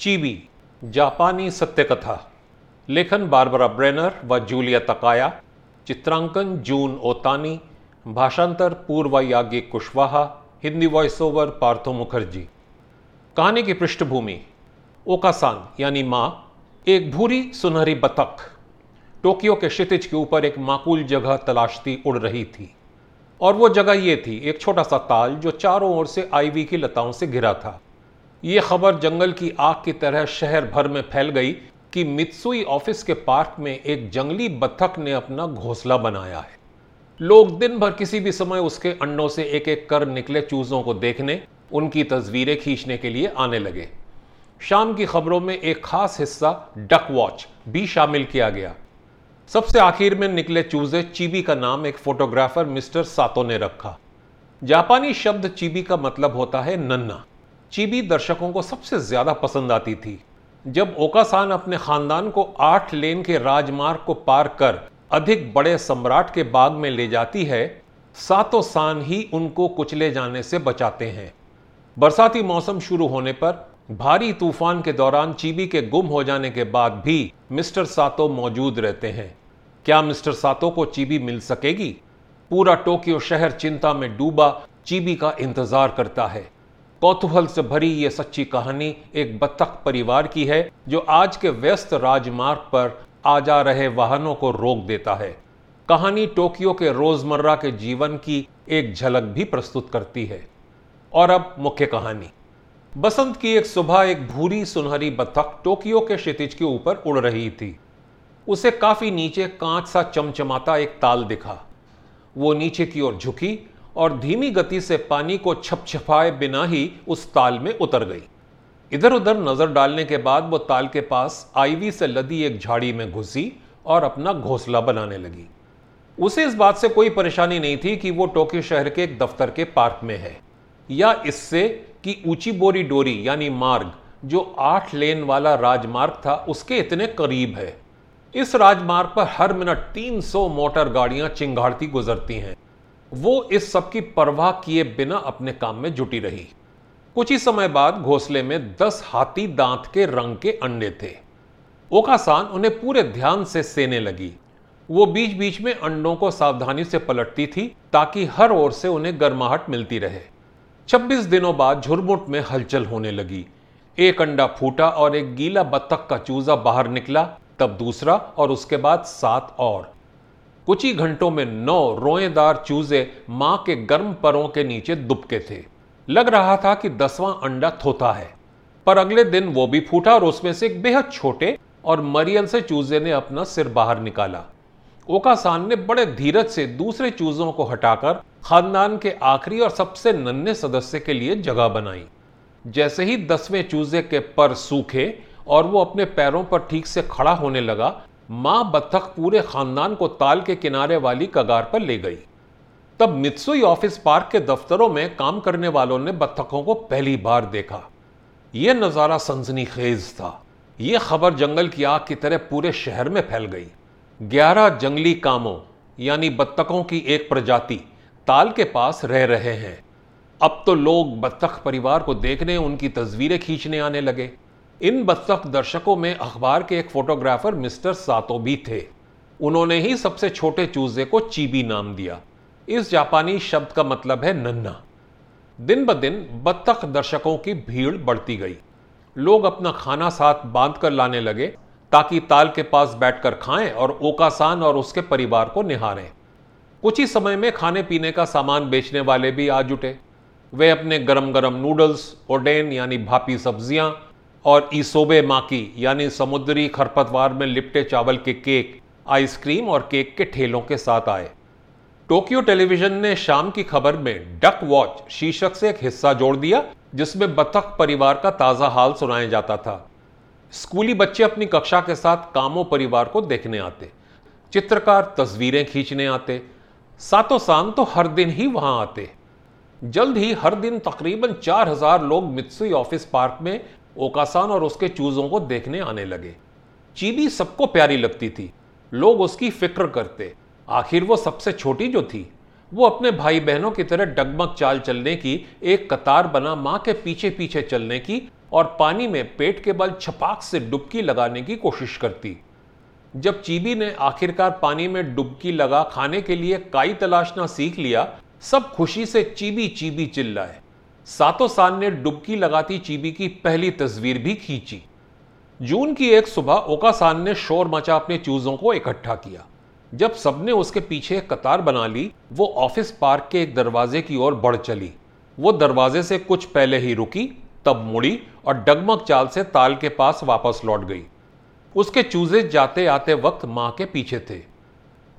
Chibi, जापानी सत्य कथा लेखन बारबरा ब्रेनर व जूलिया तकाया, चित्रांकन जून ओतानी, भाषांतर पूर्व याज्ञिक कुशवाहा, हिंदी वॉइस ओवर पार्थो मुखर्जी। कहानी की पृष्ठभूमि, ओकासान, यानी माँ, एक भूरी सुनहरी बतख। टोक्यो के क्षितिज के ऊपर एक माकूल जगह तलाशती उड़ रही थी। और वो जगह ये थी, एक छोटा सा ताल जो चारों ओर से आईवी की लताओं से घिरा था। ये खबर जंगल की आग की तरह शहर भर में फैल गई कि मित्सुई ऑफ़िस के पार्क में एक जंगली बत्तख ने अपना घोंसला बनाया है। लोग दिन भर किसी भी समय उसके अंडों से एक एक कर निकले चूजों को देखने, उनकी तस्वीरें खींचने के लिए आने लगे। शाम की खबरों में एक खास हिस्सा, डक वॉच, भी शामिल किया गया। सबसे आखिर में निकले चूजे चीबी का नाम एक फोटोग्राफर मिस्टर सातो ने रखा। जापानी शब्द चीबी का मतलब होता है नन्ना। चीबी दर्शकों को सबसे ज़्यादा पसंद आती थी। जब ओकासान अपने खानदान को आठ लेन के राजमार्ग को पार कर अधिक बड़े सम्राट के बाग में ले जाती है, सातो सान ही उनको कुचले जाने से बचाते हैं। बरसाती मौसम शुरू होने पर भारी तूफ़ान के दौरान चीबी के गुम हो जाने के बाद भी मिस्टर सातो मौजूद रहते हैं। क्या मिस्टर सातो को चीबी मिल सकेगी? पूरा टोक्यो शहर चिंता में डूबा, चीबी का इंतज़ार करता है। कौतूहल से भरी यह सच्ची कहानी एक बत्तख परिवार की है, जो आज के व्यस्त राजमार्ग पर आ जा रहे वाहनों को रोक देता है। कहानी टोक्यो के रोज़मर्रा के जीवन की एक झलक भी प्रस्तुत करती है। और अब मुख्य कहानी। बसंत की एक सुबह एक भूरी सुनहरी बत्तख टोक्यो के क्षितिज के ऊपर उड़ रही थी। उसे काफ़ी नीचे कांच सा चमचमाता एक ताल दिखा। वो नीचे की ओर झुकी और धीमी गति से पानी को छपछपाए बिना ही उस ताल में उतर गई। इधर उधर नज़र डालने के बाद वो ताल के पास आईवी से लदी एक झाड़ी में घुसी और अपना घोंसला बनाने लगी। उसे इस बात से कोई परेशानी नहीं थी कि वो टोक्यो शहर के एक दफ्तर के पार्क में है, या इससे कि ऊँची बोरी डोरी यानी मार्ग, जो आठ लेन वाला राजमार्ग था, उसके इतने करीब है। इस राजमार्ग पर हर मिनट 300 मोटर गाड़ियाँ चिंगाड़ती गुजरती हैं। वो इस सब की परवाह किए बिना अपने काम में जुटी रही। कुछ ही समय बाद घोंसले में दस हाथी दांत के रंग के अंडे थे। ओकासान उन्हें पूरे ध्यान से सेने लगी। वो बीच बीच में अंडों को सावधानी से पलटती थी ताकि हर ओर से उन्हें गर्माहट मिलती रहे। 26 दिनों बाद झुरमुट में हलचल होने लगी। एक अंडा फूटा और एक गीला बत्तख का चूजा बाहर निकला, तब दूसरा और उसके बाद सात और। कुछ ही घंटों में नौ रोएदार चूजे माँ के गर्म परों के नीचे दुबके थे। लग रहा था कि दसवां अंडा थोथा है। पर अगले दिन वो भी फूटा और उसमें से एक बेहद छोटे और मरियल से चूजे ने अपना सिर बाहर निकाला। ओकासान ने बड़े धीरज से दूसरे चूजों को हटाकर खानदान के आखिरी और सबसे नन्हे सदस्य के लिए जगह बनाई। जैसे ही दसवें चूजे के पर सूखे और वो अपने पैरों पर ठीक से खड़ा होने लगा माँ बत्तख पूरे खानदान को ताल के किनारे वाली कगार पर ले गई। तब मित्सुई ऑफ़िस पार्क के दफ्तरों में काम करने वालों ने बत्थकों को पहली बार देखा। यह नज़ारा सनसनी खेज था। यह खबर जंगल की आग की तरह पूरे शहर में फैल गई। ग्यारह जंगली कामों, यानी बत्तखों की एक प्रजाति, ताल के पास रह रहे हैं। अब तो लोग बत्तख परिवार को देखने, उनकी तस्वीरें खींचने आने लगे। इन बत्तख दर्शकों में अखबार के एक फोटोग्राफर मिस्टर सातो भी थे। उन्होंने ही सबसे छोटे चूजे को चीबी नाम दिया। इस जापानी शब्द का मतलब है नन्ना। दिन ब दिन बत्तख दर्शकों की भीड़ बढ़ती गई। लोग अपना खाना साथ बाँध कर लाने लगे ताकि ताल के पास बैठकर खाएँ और ओकासान और उसके परिवार को निहारें। कुछ ही समय में खाने पीने का सामान बेचने वाले भी आ जुटे वे अपने गरम गरम नूडल्स, ओडेन यानी भापी सब्ज़ियाँ और ईसोबे माकी, यानी समुद्री खरपतवार में लिपटे चावल के केक, आइसक्रीम और केक के ठेलों के साथ आए। टोक्यो टेलीविज़न ने शाम की खबर में डक वॉच शीर्षक से एक हिस्सा जोड़ दिया, जिसमें बतख परिवार का ताज़ा हाल सुनाया जाता था। स्कूली बच्चे अपनी कक्षा के साथ कामों परिवार को देखने आते, चित्रकार तस्वीरें खींचने आते, सातों शाम तो हर दिन ही वहाँ आते। जल्द ही हर दिन तकरीबन चार हज़ार लोग मित्सुई ऑफ़िस पार्क में ओकासान और उसके चूजों को देखने आने लगे। चीबी सबको प्यारी लगती थी। लोग उसकी फ़िक्र करते। आखिर वो सबसे छोटी जो थी। वो अपने भाई बहनों की तरह डगमग चाल चलने की, एक कतार बना माँ के पीछे पीछे चलने की और पानी में पेट के बल छपाक से डुबकी लगाने की कोशिश करती। जब चीबी ने आखिरकार पानी में डुबकी लगा खाने के लिए काई तलाशना सीख लिया, सब खुशी से चीबी चीबी चिल्लाए। सातो सान ने डुबकी लगाती चीबी की पहली तस्वीर भी खींची। जून की एक सुबह ओकासान ने शोर मचा अपने चूजों को इकट्ठा किया। जब सबने उसके पीछे एक कतार बना ली, वो ऑफ़िस पार्क के एक दरवाजे की ओर बढ़ चली। वो दरवाजे से कुछ पहले ही रुकी, तब मुड़ी और डगमग चाल से ताल के पास वापस लौट गई। उसके चूजे जाते आते वक्त माँ के पीछे थे।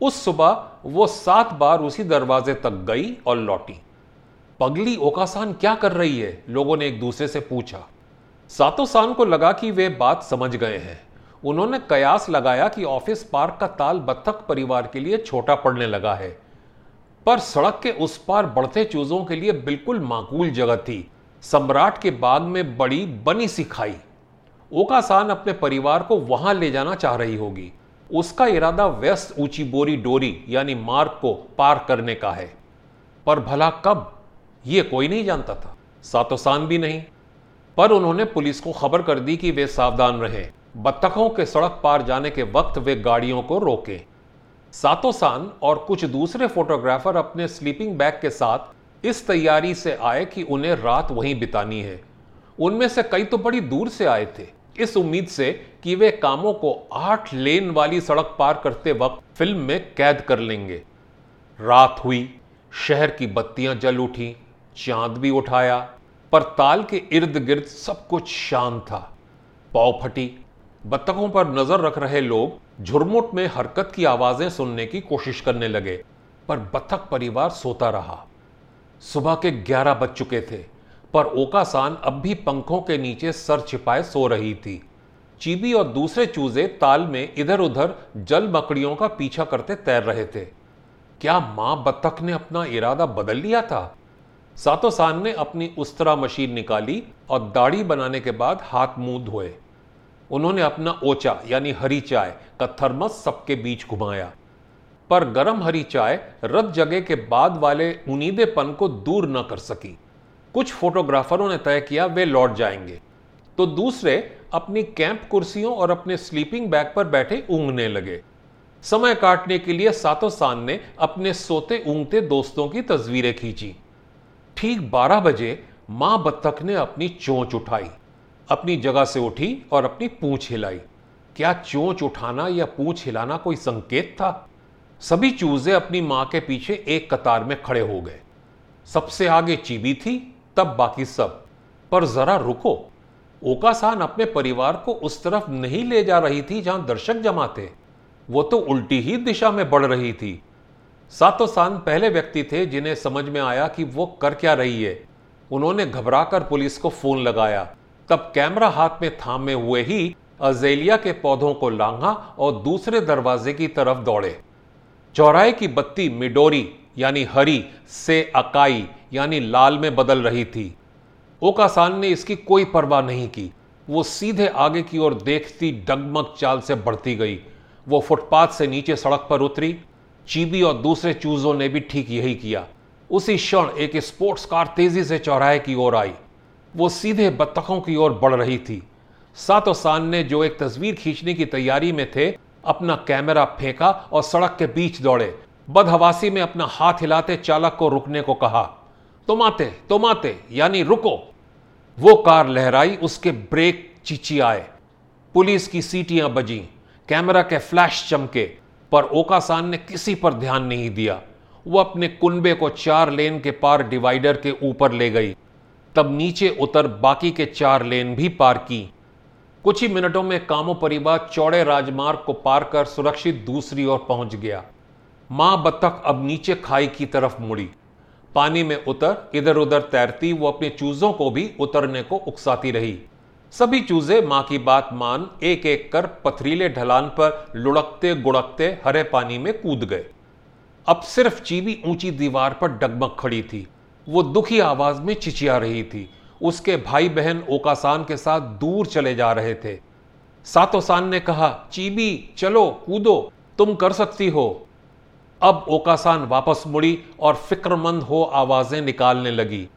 उस सुबह वो सात बार उसी दरवाजे तक गई और लौटी। पगली ओकासान क्या कर रही है? लोगों ने एक दूसरे से पूछा। सातो सान को लगा कि वे बात समझ गए हैं। उन्होंने कयास लगाया कि ऑफ़िस पार्क का ताल बत्तख परिवार के लिए छोटा पड़ने लगा है। पर सड़क के उस पार बढ़ते चूजों के लिए बिल्कुल माकूल जगह थी। सम्राट के बाग में बड़ी बनी सी खाई। ओकासान अपने परिवार को वहाँ ले जाना चाह रही होगी। उसका इरादा वेस्ट ऊँची बोरी डोरी, यानी मार्ग को पार करने का है। पर भला कब? यह कोई नहीं जानता था। सातोसान भी नहीं। पर उन्होंने पुलिस को खबर कर दी कि वे सावधान रहें। बत्तखों के सड़क पार जाने के वक्त वे गाड़ियों को रोके। सातोसान और कुछ दूसरे फोटोग्राफर अपने स्लीपिंग बैग के साथ इस तैयारी से आए कि उन्हें रात वहीं बितानी है। उनमें से कई तो बड़ी दूर से आए थे। इस उम्मीद से कि वे कामों को आठ लेन वाली सड़क पार करते वक्त फ़िल्म में कैद कर लेंगे। रात हुई, शहर की बत्तियाँ जल उठी। चाँद भी उठाया पर ताल के इर्द गिर्द सब कुछ शांत था। पाव फटी, बत्तखों पर नज़र रख रहे लोग झुरमुट में हरकत की आवाज़ें सुनने की कोशिश करने लगे, पर बत्तख परिवार सोता रहा। सुबह के ग्यारह बज चुके थे, पर ओकासान अब भी पंखों के नीचे सर छिपाए सो रही थी। चीबी और दूसरे चूजे ताल में इधर उधर जल मकड़ियों का पीछा करते तैर रहे थे। क्या माँ बत्तख ने अपना इरादा बदल लिया था? सातो सान ने अपनी उस्तरा मशीन निकाली और दाढ़ी बनाने के बाद हाथ मुँह धोए। उन्होंने अपना ओचा, यानी हरी चाय, का थर्मस सबके बीच घुमाया। पर गरम हरी चाय रत जगह के बाद वाले उनीदेपन को दूर न कर सकी। कुछ फोटोग्राफरों ने तय किया, वे लौट जाएँगे। तो दूसरे अपनी कैंप कुर्सियों और अपने स्लीपिंग बैग पर बैठे ऊँगने लगे। समय काटने के लिए सातो सान ने अपने सोते ऊँगते दोस्तों की तस्वीरें खींची। ठीक 12 बजे माँ बत्तख ने अपनी चोंच उठाई, अपनी जगह से उठी और अपनी पूंछ हिलाई। क्या चोंच उठाना या पूंछ हिलाना कोई संकेत था? सभी चूजे अपनी माँ के पीछे एक कतार में खड़े हो गए। सबसे आगे चीबी थी, तब बाकी सब। पर जरा रुको। ओकासान अपने परिवार को उस तरफ़ नहीं ले जा रही थी जहाँ दर्शक जमा थे। वो तो उल्टी ही दिशा में बढ़ रही थी। सातो सान पहले व्यक्ति थे जिन्हें समझ में आया कि वो कर क्या रही है। उन्होंने घबराकर पुलिस को फ़ोन लगाया। तब कैमरा हाथ में थामे हुए ही अजेलिया के पौधों को लांघा और दूसरे दरवाजे की तरफ़ दौड़े। चौराहे की बत्ती मिडोरी, यानी हरी, से अकाई, यानी लाल में बदल रही थी। ओकासान ने इसकी कोई परवाह नहीं की। वो सीधे आगे की ओर देखती डगमग चाल से बढ़ती गई। वो फुटपाथ से नीचे सड़क पर उतरी। चीबी और दूसरे चूजों ने भी ठीक यही किया। उसी क्षण एक स्पोर्ट्स कार तेज़ी से चौराहे की ओर आई। वो सीधे बत्तखों की ओर बढ़ रही थी। सातो सान ने जो एक तस्वीर खींचने की तैयारी में थे, अपना कैमरा फेंका और सड़क के बीच दौड़े। बदहवासी में अपना हाथ हिलाते चालक को रुकने को कहा, तुम आते तुम आते, यानी रुको। वो कार लहराई, उसके ब्रेक चिची आए। पुलिस की सीटियाँ बजी, कैमरा के फ्लैश चमके। पर ओकासान ने किसी पर ध्यान नहीं दिया। वो अपने कुंबे को चार लेन के पार डिवाइडर के ऊपर ले गई। तब नीचे उतर बाकी के चार लेन भी पार की। कुछ ही मिनटों में कामो परिवार चौड़े राजमार्ग को पार कर सुरक्षित दूसरी ओर पहुँच गया। माँ बत्तख अब नीचे खाई की तरफ़ मुड़ी। पानी में उतर इधर उधर तैरती, वो अपने चूजों को भी उतरने को उकसाती रही। सभी चूजे माँ की बात मान एक एक कर पथरीले ढलान पर लुढ़कते गुड़कते हरे पानी में कूद गए। अब सिर्फ़ चीवी ऊँची दीवार पर डगमग खड़ी थी। वो दुखी आवाज़ में चिचिया रही थी। उसके भाई बहन ओकासान के साथ दूर चले जा रहे थे। सातोसान ने कहा, चीबी, चलो, कूदो, तुम कर सकती हो। अब ओकासान वापस मुड़ी और फिक्रमंद हो आवाज़ें निकालने लगी।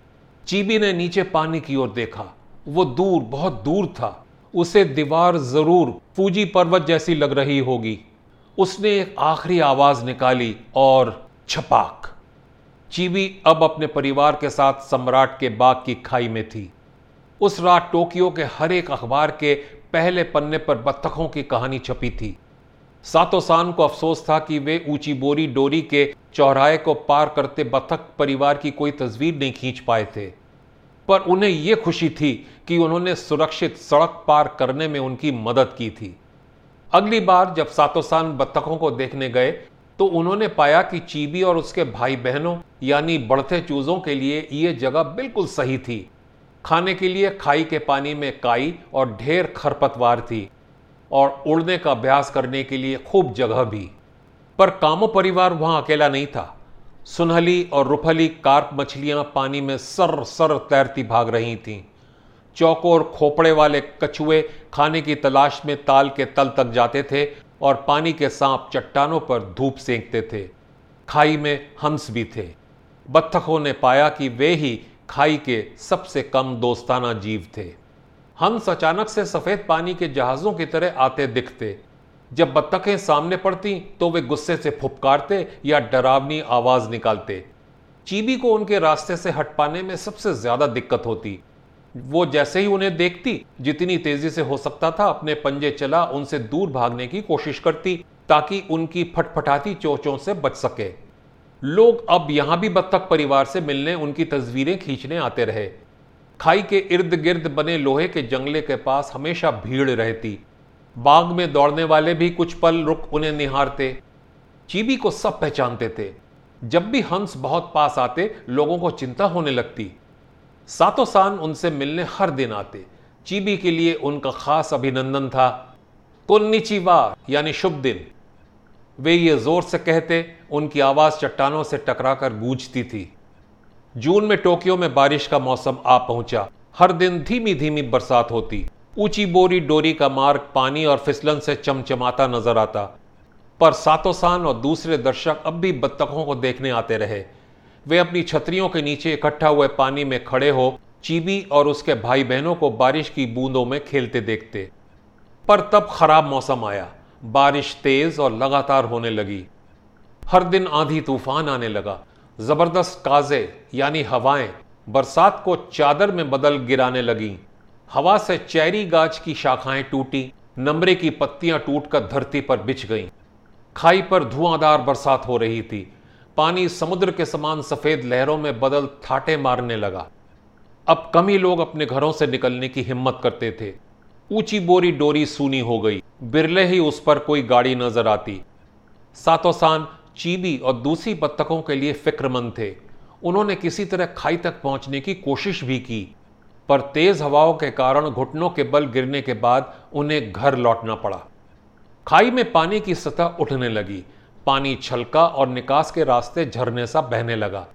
चीबी ने नीचे पानी की ओर देखा। वो दूर, बहुत दूर था। उसे दीवार ज़रूर फूजी पर्वत जैसी लग रही होगी। उसने एक आखिरी आवाज़ निकाली और छपाक। चीवी अब अपने परिवार के साथ सम्राट के बाग की खाई में थी। उस रात टोक्यो के हर एक अखबार के पहले पन्ने पर बत्तखों की कहानी छपी थी। सातोसान को अफसोस था कि वे ऊँची बोरी डोरी के चौराहे को पार करते बत्तख परिवार की कोई तस्वीर नहीं खींच पाए थे। पर उन्हें यह खुशी थी कि उन्होंने सुरक्षित सड़क पार करने में उनकी मदद की थी। अगली बार जब सातोसान बत्तखों को देखने गए तो उन्होंने पाया कि चीबी और उसके भाई बहनों यानी बढ़ते चूजों के लिए यह जगह बिल्कुल सही थी। खाने के लिए खाई के पानी में काई और ढेर खरपतवार थी और उड़ने का अभ्यास करने के लिए खूब जगह भी। पर कामो परिवार वहाँ अकेला नहीं था। सुनहली और रुफली कार्प मछलियाँ पानी में सर सर तैरती भाग रही थीं। और खोपड़े वाले कछुए खाने की तलाश में ताल के तल तक जाते थे और पानी के सांप चट्टानों पर धूप सेंकते थे। खाई में हंस भी थे। बत्तखों ने पाया कि वे ही खाई के सबसे कम दोस्ताना जीव थे। हंस अचानक से सफ़ेद पानी के जहाजों की तरह आते दिखते। जब बत्तखें सामने पड़ती तो वे गुस्से से फुपकारते या डरावनी आवाज़ निकालते। चीबी को उनके रास्ते से हट पाने में सबसे ज़्यादा दिक्कत होती। वो जैसे ही उन्हें देखती, जितनी तेज़ी से हो सकता था अपने पंजे चला, उनसे दूर भागने की कोशिश करती, ताकि उनकी फटफटाती चोचों से बच सके। लोग अब यहाँ भी बत्तख परिवार से मिलने, उनकी तस्वीरें खींचने आते रहे। खाई के इर्द गिर्द बने लोहे के जंगले के पास हमेशा भीड़ रहती। बाग में दौड़ने वाले भी कुछ पल रुक उन्हें निहारते, चीबी को सब पहचानते थे। जब भी हंस बहुत पास आते, लोगों को चिंता होने लगती। सातों सान उनसे मिलने हर दिन आते। चीबी के लिए उनका खास अभिनंदन था। कुन्निचिवा यानी शुभ दिन। वे ये ज़ोर से कहते, उनकी आवाज़ चट्टानों से टकराकर गूंजती थी। जून में टोक्यो में बारिश का मौसम आ पहुँचा। हर दिन धीमी धीमी बरसात होती। ऊँची बोरी डोरी का मार्ग पानी और फिसलन से चमचमाता नज़र आता। पर सातोसान और दूसरे दर्शक अब भी बत्तखों को देखने आते रहे। वे अपनी छतरियों के नीचे इकट्ठा हुए पानी में खड़े हो, चीबी और उसके भाई बहनों को बारिश की बूंदों में खेलते देखते। पर तब खराब मौसम आया। बारिश तेज और लगातार होने लगी। हर दिन आंधी तूफ़ान आने लगा। ज़बरदस्त काजे, यानी हवाएँ, बरसात को चादर में बदल गिराने लगी। हवा से चेरी गाछ की शाखाएँ टूटी, नमरे की पत्तियाँ टूटकर धरती पर बिछ गईं। खाई पर धुआंधार बरसात हो रही थी। पानी समुद्र के समान सफ़ेद लहरों में बदल थाटे मारने लगा। अब कम लोग अपने घरों से निकलने की हिम्मत करते थे। ऊँची बोरी डोरी सूनी हो गई। बिरले ही उस पर कोई गाड़ी नज़र आती। सातोसान चीबी और दूसरी बत्तखों के लिए फिक्रमंद थे। उन्होंने किसी तरह खाई तक पहुँचने की कोशिश भी की। पर तेज हवाओं के कारण घुटनों के बल गिरने के बाद उन्हें घर लौटना पड़ा। खाई में पानी की सतह उठने लगी। पानी छलका और निकास के रास्ते झरने सा बहने लगा।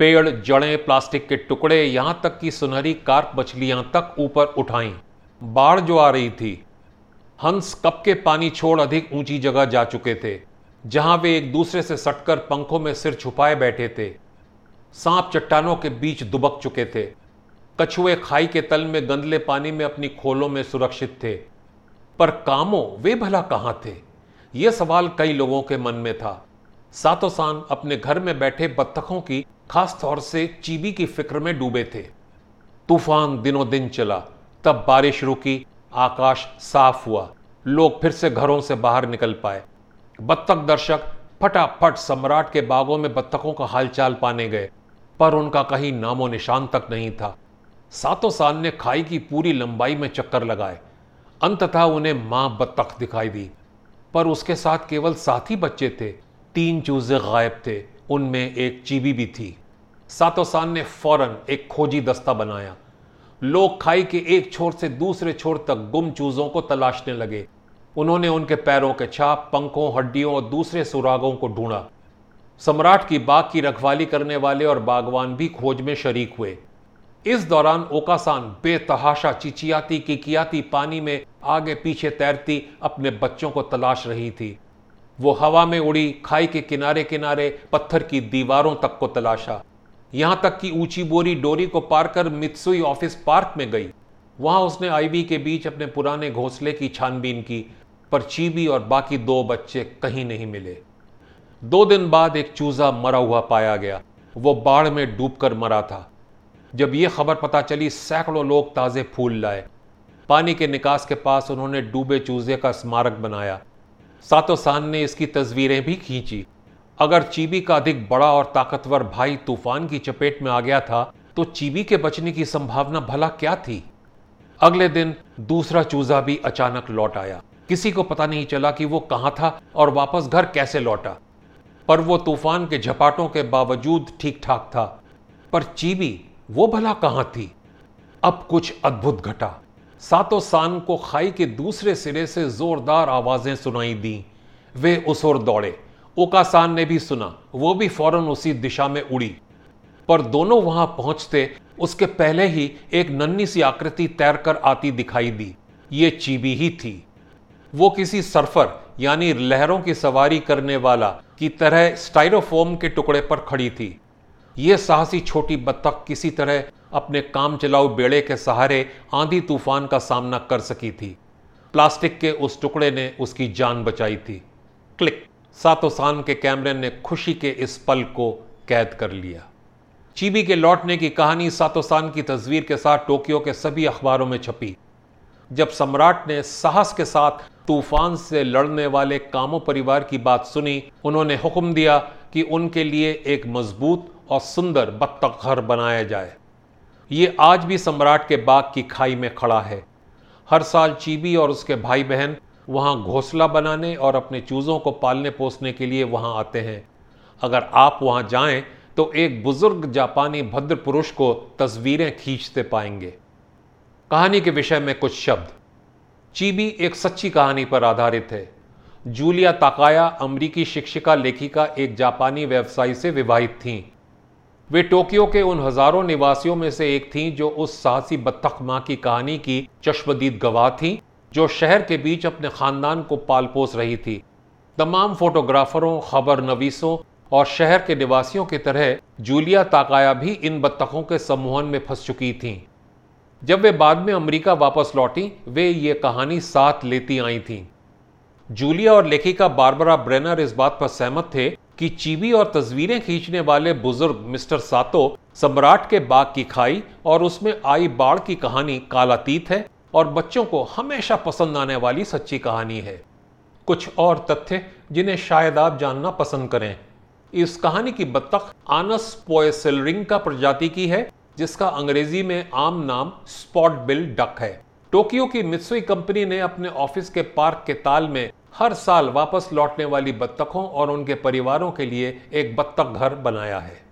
पेड़, जड़ें, प्लास्टिक के टुकड़े यहाँ तक कि सुनहरी कार्प मछलियाँ तक ऊपर उठाई। बाढ़ जो आ रही थी। हंस कप के पानी छोड़ अधिक ऊँची जगह जा चुके थे, जहाँ वे एक दूसरे से सटकर पंखों में सिर छुपाए बैठे थे। सांप चट्टानों के बीच दुबक चुके थे। कछुए खाई के तल में गंदले पानी में अपनी खोलों में सुरक्षित थे। पर कामों, वे भला कहाँ थे? यह सवाल कई लोगों के मन में था। सातोसान अपने घर में बैठे बत्तखों की खास तौर से चीबी की फ़िक्र में डूबे थे। तूफ़ान दिनों दिन चला, तब बारिश रुकी, आकाश साफ़ हुआ। लोग फिर से घरों से बाहर निकल पाए। बत्तख दर्शक फटाफट सम्राट के बागों में बत्तखों का हालचाल पाने गए, पर उनका कहीं नामो निशान तक नहीं था। सातों साल ने खाई की पूरी लंबाई में चक्कर लगाए। अंततः उन्हें माँ बत्तख दिखाई दी। पर उसके साथ केवल सात ही बच्चे थे। तीन चूजे गायब थे। उनमें एक चीबी भी थी। सातों सान ने फ़ौरन एक खोजी दस्ता बनाया। लोग खाई के एक छोर से दूसरे छोर तक गुम चूजों को तलाशने लगे। उन्होंने उनके पैरों के छाप, पंखों, हड्डियों और दूसरे सुरागों को ढूंढा। सम्राट की बाग की रखवाली करने वाले और बागवान भी खोज में शरीक हुए। इस दौरान ओकासान बेतहाशा चिचियाती किकियाती पानी में आगे पीछे तैरती अपने बच्चों को तलाश रही थी। वो हवा में उड़ी खाई के किनारे किनारे पत्थर की दीवारों तक को तलाशा। यहाँ तक कि ऊँची बोरी डोरी को पार कर मित्सुई ऑफ़िस पार्क में गई। वहाँ उसने आईवी के बीच अपने पुराने घोंसले की छानबीन की, पर चीबी और बाकी दो बच्चे कहीं नहीं मिले। दो दिन बाद एक चूजा मरा हुआ पाया गया। वो बाढ़ में डूबकर मरा था। जब यह खबर पता चली, सैकड़ों लोग ताज़े फूल लाए। पानी के निकास के पास उन्होंने डूबे चूजे का स्मारक बनाया। सातो सान ने इसकी तस्वीरें भी खींची। अगर चीबी का अधिक बड़ा और ताकतवर भाई तूफ़ान की चपेट में आ गया था तो चीबी के बचने की संभावना भला क्या थी? अगले दिन दूसरा चूजा भी अचानक लौट आया। किसी को पता नहीं चला कि वो कहाँ था और वापस घर कैसे लौटा। पर वो तूफ़ान के झपाटों के बावजूद ठीक ठाक था। पर चीबी वो भला कहाँ थी? अब कुछ अद्भुत घटा। सातो सान को खाई के दूसरे सिरे से जोरदार आवाज़ें सुनाई दी। वे उस ओर दौड़े। ओकासान ने भी सुना। वो भी फ़ौरन उसी दिशा में उड़ी। पर दोनों वहाँ पहुँचते उसके पहले ही एक नन्ही सी आकृति तैरकर आती दिखाई दी। ये चीबी ही थी। वो किसी सर्फर, यानी लहरों की सवारी करने वाला, की तरह स्टाइरोफोम के टुकड़े पर खड़ी थी। ये साहसी छोटी बत्तख किसी तरह अपने काम चलाऊ बेड़े के सहारे आंधी तूफ़ान का सामना कर सकी थी। प्लास्टिक के उस टुकड़े ने उसकी जान बचाई थी। क्लिक। सातोसान के कैमरे ने खुशी के इस पल को कैद कर लिया। चीबी के लौटने की कहानी सातोसान की तस्वीर के साथ टोक्यो के सभी अखबारों में छपी। जब सम्राट ने साहस के साथ तूफ़ान से लड़ने वाले कामों परिवार की बात सुनी, उन्होंने हुक्म दिया कि उनके लिए एक मज़बूत और सुंदर बत्तख घर बनाया जाए। ये आज भी सम्राट के बाग की खाई में खड़ा है। हर साल चीबी और उसके भाई बहन वहाँ घोंसला बनाने और अपने चूज़ों को पालने पोसने के लिए वहाँ आते हैं। अगर आप वहाँ जाएँ तो एक बुज़ुर्ग जापानी भद्र पुरुष को तस्वीरें खींचते पाएँगे। कहानी के विषय में कुछ शब्द। चीबी एक सच्ची कहानी पर आधारित है। जूलिया ताकाया अमरीकी शिक्षिका लेखिका एक जापानी व्यवसायी से विवाहित थीं। वे टोक्यो के उन हज़ारों निवासियों में से एक थीं जो उस साहसी बत्तख माँ की कहानी की चश्मदीद गवाह थीं, जो शहर के बीच अपने खानदान को पाल पोस रही थी। तमाम फोटोग्राफरों, खबर नवीसों और शहर के निवासियों की तरह जूलिया ताकाया भी इन बत्तखों के समूहन में फंस चुकी थीं। जब वे बाद में अमेरिका वापस लौटी, वे ये कहानी साथ लेती आई थीं। जूलिया और लेखिका बारबरा ब्रेनर इस बात पर सहमत थे कि चीबी और तस्वीरें खींचने वाले बुज़ुर्ग मिस्टर सातो सम्राट के बाग की खाई और उसमें आई बाढ़ की कहानी कालातीत है और बच्चों को हमेशा पसंद आने वाली सच्ची कहानी है। कुछ और तथ्य जिन्हें शायद आप जानना पसंद करें। इस कहानी की बत्तख आनस पोएसिलरिंग का प्रजाति की है, जिसका अंग्रेज़ी में आम नाम स्पॉट बिल डक है। टोक्यो की मित्सुई कंपनी ने अपने ऑफ़िस के पार्क के ताल में हर साल वापस लौटने वाली बत्तखों और उनके परिवारों के लिए एक बत्तख घर बनाया है।